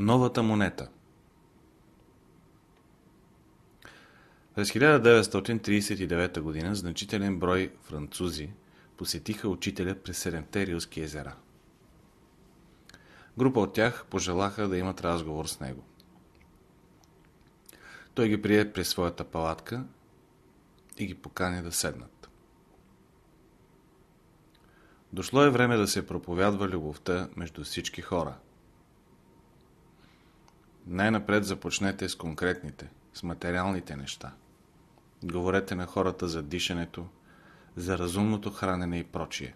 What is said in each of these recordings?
Новата монета През 1939 г. значителен брой французи посетиха учителя през Седемте Рилски езера. Група от тях пожелаха да имат разговор с него. Той ги прие през своята палатка и ги покани да седнат. Дошло е време да се проповядва любовта между всички хора. Най-напред започнете с конкретните, с материалните неща. Говорете на хората за дишането, за разумното хранене и прочие.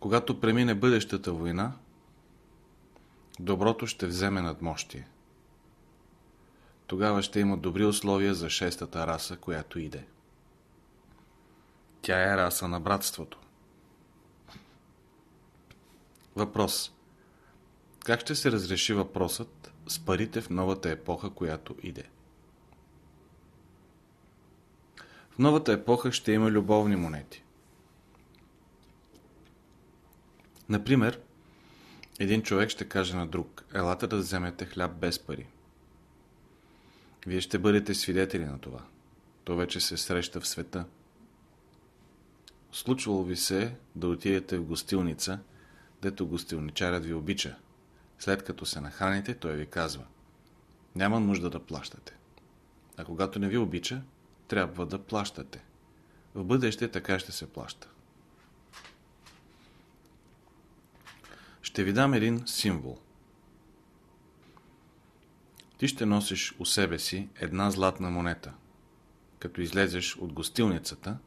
Когато премине бъдещата война, доброто ще вземе надмощие. Тогава ще има добри условия за шестата раса, която иде. Тя е раса на братството. Въпрос. Как ще се разреши въпросът с парите в новата епоха, която иде? В новата епоха ще има любовни монети. Например, един човек ще каже на друг, елате да вземете хляб без пари. Вие ще бъдете свидетели на това. То вече се среща в света. Случвало ви се да отидете в гостилница, дето гостилничарят ви обича. След като се нахраните, той ви казва Няма нужда да плащате. А когато не ви обича, трябва да плащате. В бъдеще така ще се плаща. Ще ви дам един символ. Ти ще носиш у себе си една златна монета. Като излезеш от гостилницата,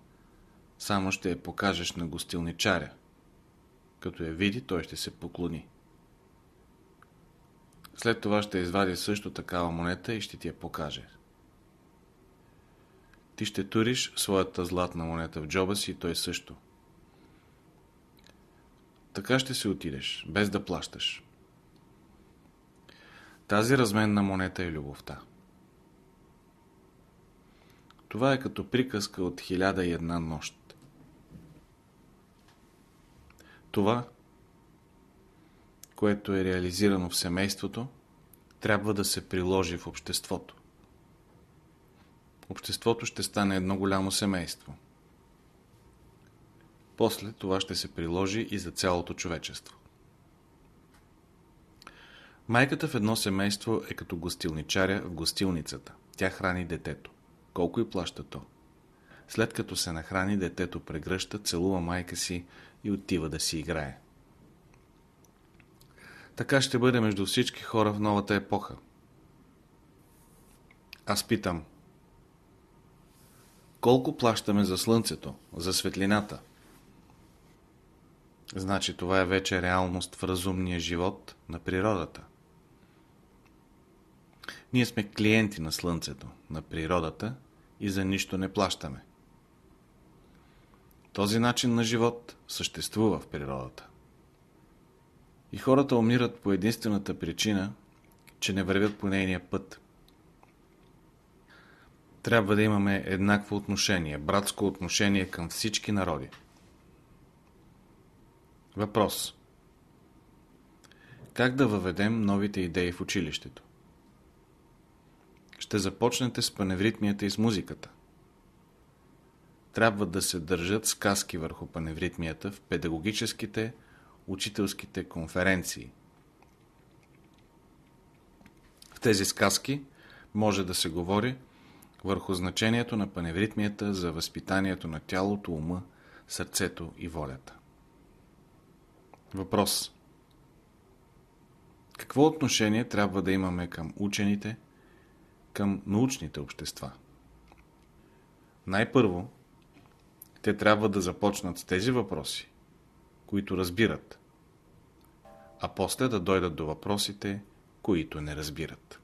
само ще я покажеш на гостилничаря. Като я види, той ще се поклони. След това ще извади също такава монета и ще ти я покаже. Ти ще туриш своята златна монета в джоба си и той също. Така ще си отидеш, без да плащаш. Тази разменна монета е любовта. Това е като приказка от хиляда и една нощ. Това, което е реализирано в семейството, трябва да се приложи в обществото. Обществото ще стане едно голямо семейство. После това ще се приложи и за цялото човечество. Майката в едно семейство е като гостилничаря в гостилницата. Тя храни детето. Колко и плаща то. След като се нахрани, детето прегръща, целува майка си и отива да си играе. Така ще бъде между всички хора в новата епоха. Аз питам. Колко плащаме за слънцето, за светлината? Значи това е вече реалност в разумния живот на природата. Ние сме клиенти на Слънцето, на природата и за нищо не плащаме. Този начин на живот съществува в природата. И хората умират по единствената причина, че не вървят по нейния път. Трябва да имаме еднакво отношение, братско отношение към всички народи. Въпрос. Как да въведем новите идеи в училището? Ще започнете с паневритмията и с музиката. Трябва да се държат сказки върху паневритмията в педагогическите, учителските конференции. В тези сказки може да се говори върху значението на паневритмията за възпитанието на тялото, ума, сърцето и волята. Въпрос. Какво отношение трябва да имаме към учените, към научните общества? Най-първо, те трябва да започнат с тези въпроси, които разбират, а после да дойдат до въпросите, които не разбират.